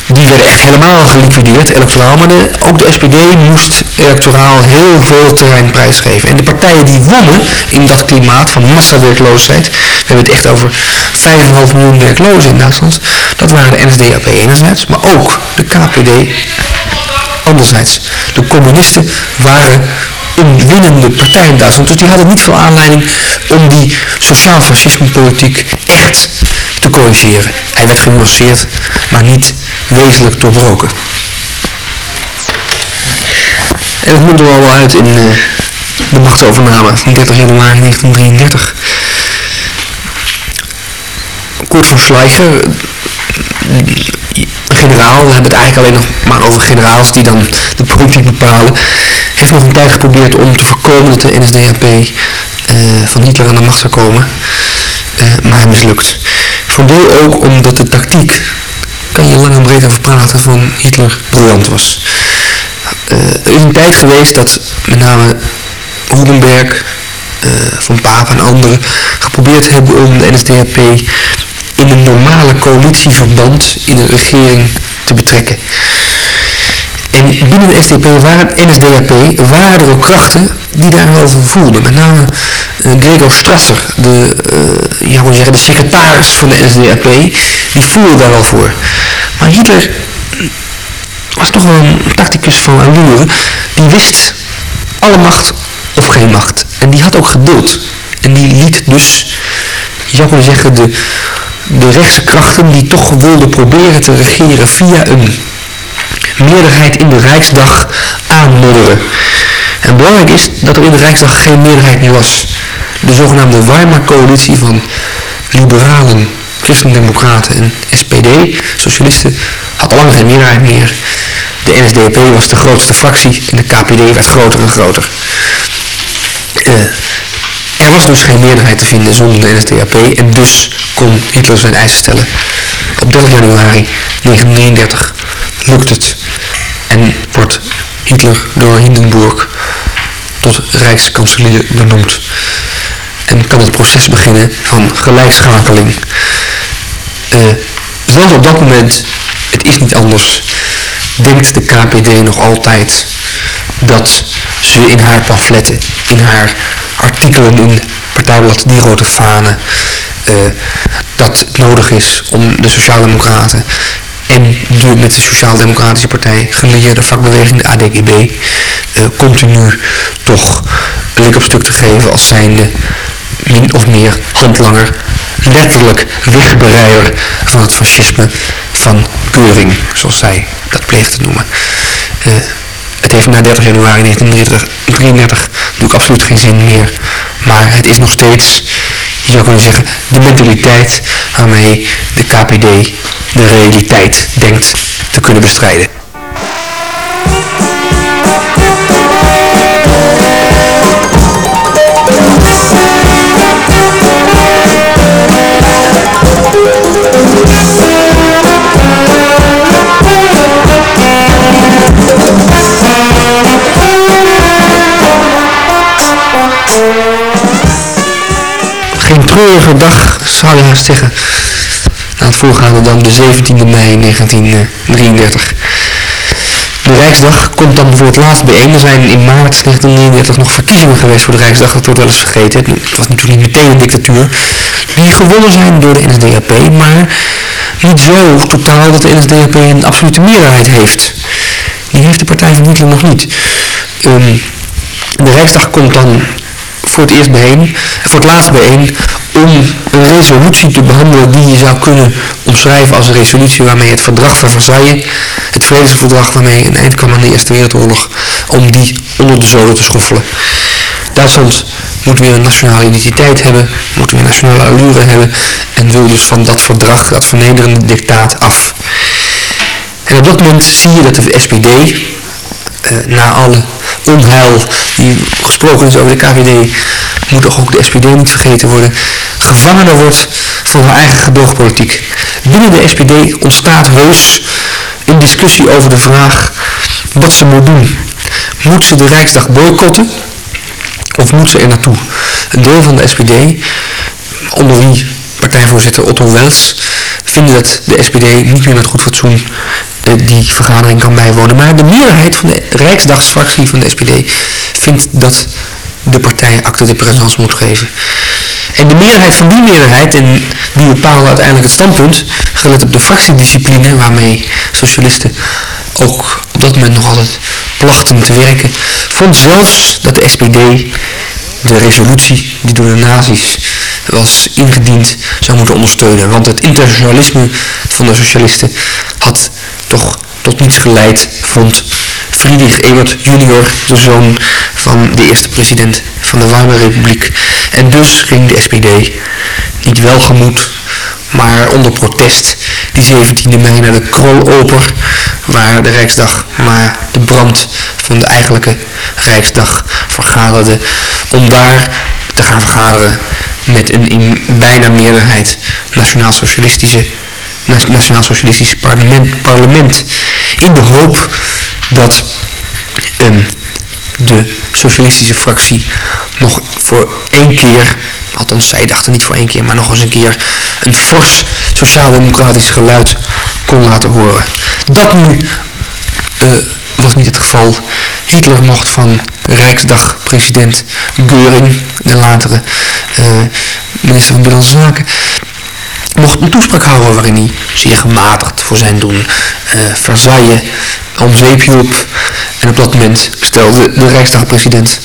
die werden echt helemaal geliquideerd, electoraal. Maar de, ook de SPD moest electoraal heel veel terrein prijsgeven. En de partijen die wonnen in dat klimaat van massawerkloosheid, we hebben het echt over 5,5 miljoen werklozen in Duitsland, dat waren de NSDAP enerzijds, maar ook de KPD anderzijds. De communisten waren een winnende partij in Duitsland, dus die hadden niet veel aanleiding om die sociaal fascisme politiek echt te corrigeren. Hij werd genuanceerd, maar niet wezenlijk doorbroken. En het mondde al uit in uh, de machtsovername van 30 januari 1933. Kurt Schleicher, generaal, we hebben het eigenlijk alleen nog maar over generaals die dan de politiek bepalen, heeft nog een tijd geprobeerd om te voorkomen dat de NSDAP uh, van Hitler aan de macht zou komen. Uh, maar hij mislukt. Voor deel ook omdat de tactiek, kan je lang en breed over praten, van Hitler briljant was. Uh, er is een tijd geweest dat met name Hoedenberg, Van Paap en anderen geprobeerd hebben om de NSDAP in een normale coalitieverband in een regering te betrekken. En binnen de SDP waren, NSDAP waren er ook krachten die daarover voelden. Met name uh, Gregor Strasser, de, uh, ja, zeggen, de secretaris van de NSDAP, die voelde daar wel voor. Maar Hitler was toch wel een tacticus van allure. Die wist alle macht of geen macht. En die had ook geduld. En die liet dus, je zou kunnen zeggen, de de rechtse krachten die toch wilden proberen te regeren via een meerderheid in de Rijksdag aanmodderen. En belangrijk is dat er in de Rijksdag geen meerderheid meer was. De zogenaamde Weimar-coalitie van liberalen, christendemocraten en SPD, socialisten, had al lang geen meerderheid meer. De NSDAP was de grootste fractie en de KPD werd groter en groter. Uh, er was dus geen meerderheid te vinden zonder de NSDAP en dus kon Hitler zijn eisen stellen. Op 30 januari 1933 lukt het en wordt Hitler door Hindenburg tot rijkskanselier benoemd. En kan het proces beginnen van gelijkschakeling. Uh, zelfs op dat moment, het is niet anders, denkt de KPD nog altijd dat ze in haar pamfletten, in haar artikelen in partijblad Die Rode Fanen, uh, dat het nodig is om de Sociaaldemocraten en de met de Sociaal-Democratische Partij gelieerde vakbeweging, de ADGB, uh, continu toch lik op stuk te geven als zijnde min of meer handlanger, letterlijk wegbereider van het fascisme van Keuring, zoals zij dat pleegt te noemen. Uh, het heeft na 30 januari 1933 natuurlijk absoluut geen zin meer. Maar het is nog steeds, je zou kunnen zeggen, de mentaliteit waarmee de KPD de realiteit denkt te kunnen bestrijden. Treurige dag, zou je haast zeggen. Na het voorgaande dan de 17e mei 1933. De Rijksdag komt dan voor het laatst bijeen. Er zijn in maart 1933 nog verkiezingen geweest voor de Rijksdag. Dat wordt wel eens vergeten. Het was natuurlijk niet meteen een dictatuur. Die gewonnen zijn door de NSDAP. Maar niet zo totaal dat de NSDAP een absolute meerderheid heeft. Die heeft de partij van Hitler nog niet. Um, de Rijksdag komt dan voor het eerst bijeen, voor het laatst bijeen, om een resolutie te behandelen die je zou kunnen omschrijven als een resolutie waarmee het verdrag van Versailles, het vredesverdrag waarmee een eind kwam aan de Eerste Wereldoorlog, om die onder de zoden te schoffelen. Duitsland moet weer een nationale identiteit hebben, moet weer een nationale allure hebben en wil dus van dat verdrag, dat vernederende dictaat af. En op dat moment zie je dat de SPD, uh, na alle onheil die gesproken is over de KVD, moet toch ook de SPD niet vergeten worden, gevangener wordt van haar eigen gedoogpolitiek. Binnen de SPD ontstaat heus in discussie over de vraag wat ze moet doen. Moet ze de Rijksdag boycotten of moet ze er naartoe? Een deel van de SPD, onder wie partijvoorzitter Otto Wels, vinden dat de SPD niet meer met goed fatsoen uh, die vergadering kan bijwonen. Maar de meerderheid van de Rijksdagsfractie van de SPD vindt dat de partij acte de présence moet geven. En de meerderheid van die meerderheid, en die bepaalde uiteindelijk het standpunt, gelet op de fractiediscipline waarmee socialisten ook op dat moment nog altijd plachten te werken, vond zelfs dat de SPD de resolutie die door de nazi's was ingediend zou moeten ondersteunen. Want het internationalisme van de socialisten had toch tot niets geleid, vond Friedrich Ebert junior, de zoon van de eerste president van de Weimarrepubliek. En dus ging de SPD niet welgemoed, maar onder protest die 17e mei naar de Krooloper, waar de Rijksdag maar de brand van de eigenlijke Rijksdag vergaderde, om daar te gaan vergaderen met een in bijna meerderheid nationaal-socialistische nationaal-socialistisch parlement, parlement in de hoop dat um, de socialistische fractie nog voor één keer, althans zij dachten niet voor één keer, maar nog eens een keer een fors sociaal-democratisch geluid kon laten horen. Dat nu uh, was niet het geval. Hitler mocht van Rijksdag-president Geuring, de latere uh, minister van Binnenlandse Zaken, mocht een toespraak houden waarin hij zeer gematigd voor zijn doen uh, om zeep hielp. En op dat moment stelde de Rijksdagpresident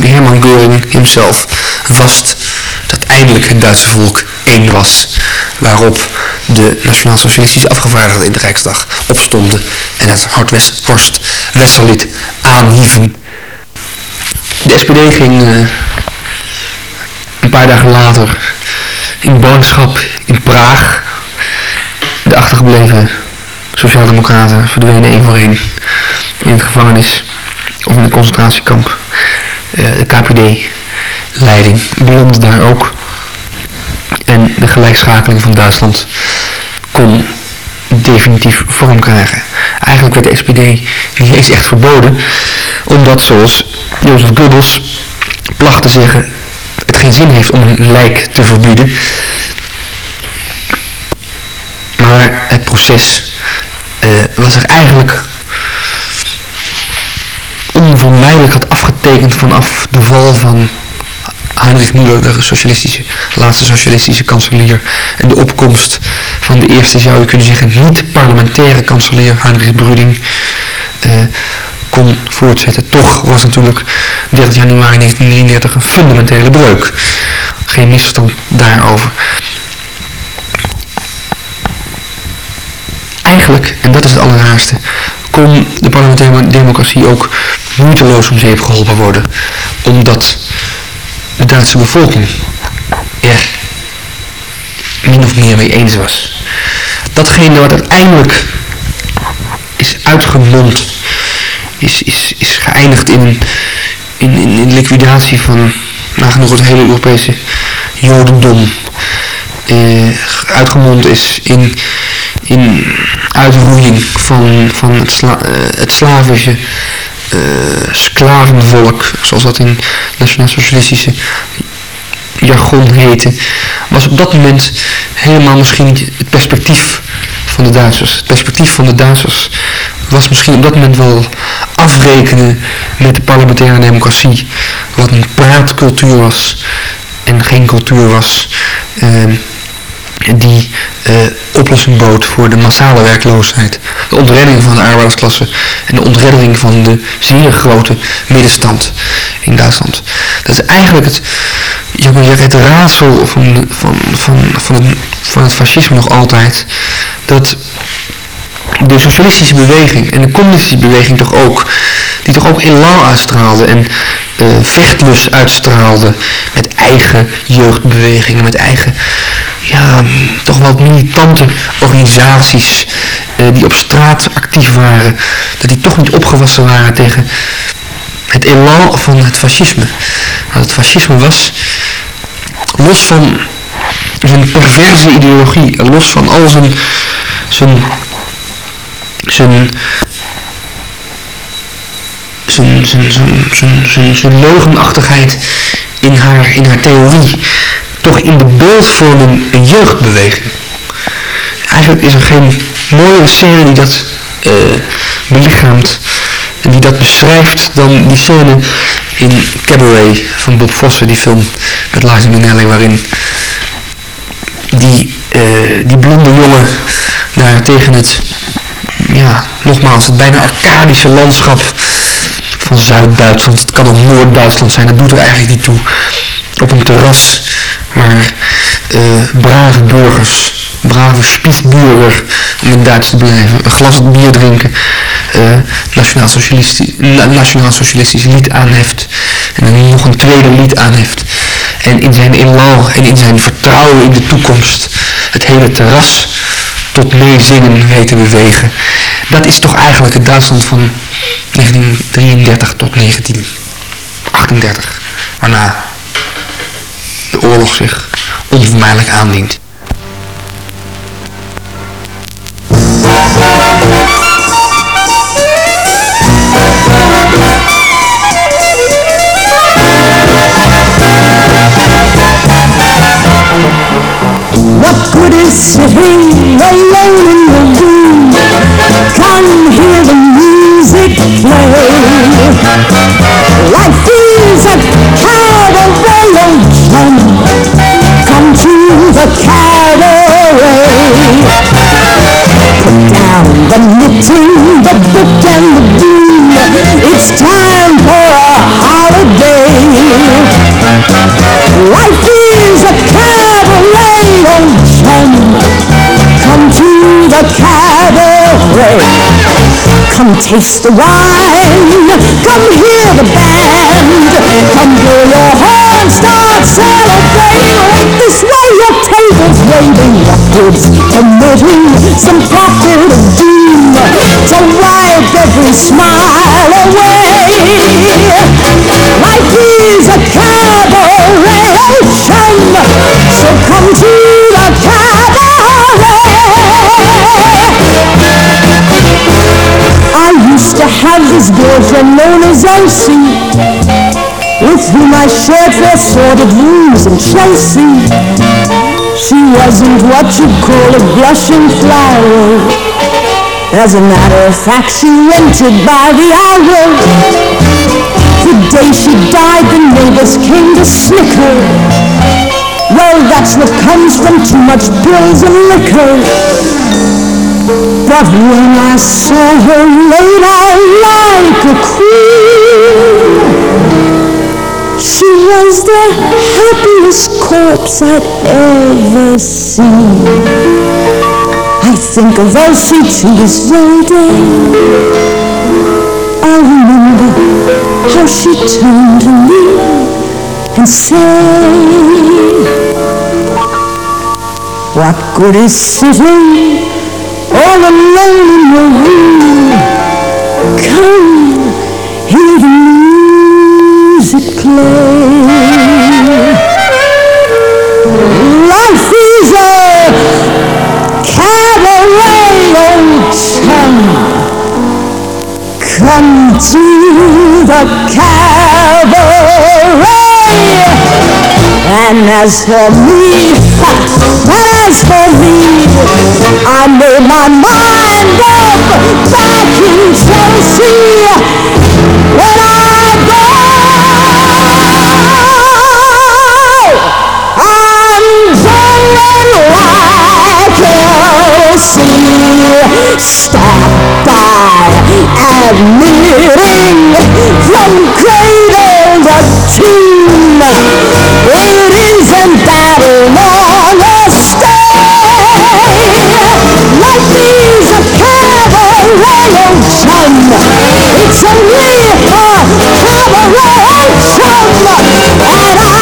Herman Göring hemzelf vast dat eindelijk het Duitse volk één was. Waarop de nationaal-socialistische afgevaardigden in de Rijksdag opstonden en het Hardworst Westerlied aanhieven. De SPD ging uh, een paar dagen later in ballingschap in Praag de achtergebleven sociaaldemocraten verdwenen één voor één in het gevangenis of in een concentratiekamp. Uh, de KPD-leiding belandde daar ook. En de gelijkschakeling van Duitsland kon definitief vorm krijgen. Eigenlijk werd de SPD niet eens echt verboden, omdat zoals Jozef Goebbels placht te zeggen, het geen zin heeft om een lijk te verbieden. Maar het proces uh, was er eigenlijk onvermijdelijk had afgetekend vanaf de val van Heinrich Müller, de socialistische, laatste socialistische kanselier, en de opkomst van de eerste, zou je kunnen zeggen, niet-parlementaire kanselier, Heinrich Brüding, uh, kon voortzetten. Toch was natuurlijk 30 januari 1933 een fundamentele breuk. Geen misverstand daarover. Eigenlijk, en dat is het allerraarste, kon de parlementaire democratie ook moeiteloos om zeep geholpen worden. Omdat de Duitse bevolking er min of meer mee eens was. Datgene wat uiteindelijk is uitgemond, is, is, is geëindigd in, in, in, liquidatie van nagenoeg het hele Europese jodendom. Uh, uitgemond is in, in uitroeiing van, van het, sla, uh, het Slavische uh, slavenvolk, zoals dat in nationaal-socialistische jargon heette, was op dat moment helemaal misschien het perspectief van de Duitsers. Het perspectief van de Duitsers was misschien op dat moment wel afrekenen met de parlementaire democratie, wat een praatcultuur was en geen cultuur was. Uh, die uh, oplossing bood voor de massale werkloosheid, de ontredding van de arbeidersklasse en de ontredding van de zeer grote middenstand in Duitsland. Dat is eigenlijk het, je het raadsel van, van, van, van, het, van het fascisme nog altijd, dat de socialistische beweging en de communistische beweging toch ook, die toch ook elan uitstraalde en uh, vechtlust uitstraalde met eigen jeugdbewegingen, met eigen, ja, toch wel militante organisaties uh, die op straat actief waren, dat die toch niet opgewassen waren tegen het elan van het fascisme. Want het fascisme was, los van zijn perverse ideologie, los van al zijn, zijn zijn zijn, zijn, zijn, zijn, zijn, leugenachtigheid in haar, in haar theorie toch in de beeldvorming een jeugdbeweging. Eigenlijk is er geen mooiere scène die dat uh, belichaamt en die dat beschrijft dan die scène in Cabaret van Bob Fosse, die film met Liza Minnelli, waarin die, uh, die blonde jongen daar tegen het, ja, nogmaals, het bijna arcadische landschap van Zuid-Duitsland, het kan ook Noord-Duitsland zijn, dat doet er eigenlijk niet toe, op een terras waar uh, brave burgers, brave spiesbuurder, om in Duits te blijven, een glas bier drinken, uh, nationaal-socialistisch nationaal -socialistisch lied aanheft en dan nog een tweede lied aanheft. En in zijn elan en in zijn vertrouwen in de toekomst het hele terras tot meezingen weten bewegen. Dat is toch eigenlijk het Duitsland van 1933 tot 1938, waarna de oorlog zich onvermijdelijk aandient. What good is sitting alone in? Can't hear the music play. Life is a cabaret. Come to the cabaret. Put down the knitting, the book and the broom. It's time for a holiday. Life is a cabaret. Come to the cabaret. Come taste the wine. Come hear the band. Come blow your horn, start celebrating. This way your table's waiting. Upwards committing some profit of doom to wipe every smile away. Life is a cabaret, chum. So come to the cabaret. Have this girlfriend known as Elsie, with whom I shared four sordid rooms in Chelsea. She wasn't what you'd call a blushing flower. As a matter of fact, she rented by the hour. The day she died, the neighbors came to snicker. Well, that's what comes from too much pills and liquor. But when I saw her laid out like a queen, she was the happiest corpse I'd ever seen. I think of Elsie to this very day. I remember how she turned to me and said, What good is sitting all alone in your room? Come, hear the music play. Life is a cabaret, old chum. Come to the cabaret. And as for me, as for me, I made my mind up back in Chelsea. When I go, I'm going like Elsie. Stop by admitting from cradle to tomb. It isn't that It's a miracle revolution. And I